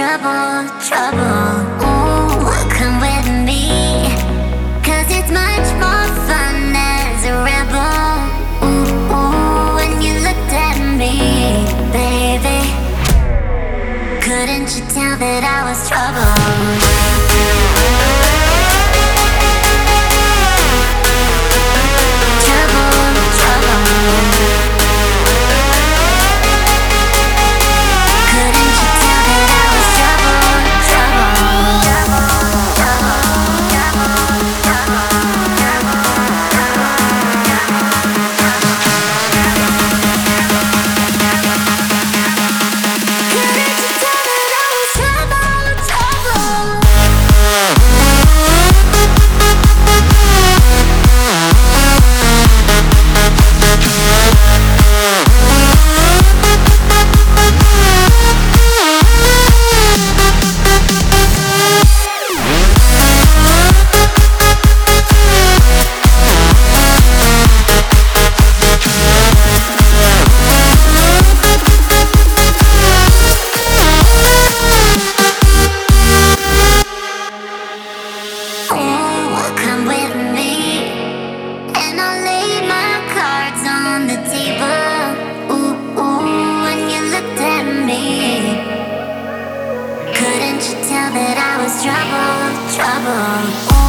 trouble, trouble. Ooh, come with me. Cause it's much more fun as a rebel. Ooh, ooh, when you looked at me, baby. Couldn't you tell that I was trouble? Couldn't tell that I was trouble, trouble?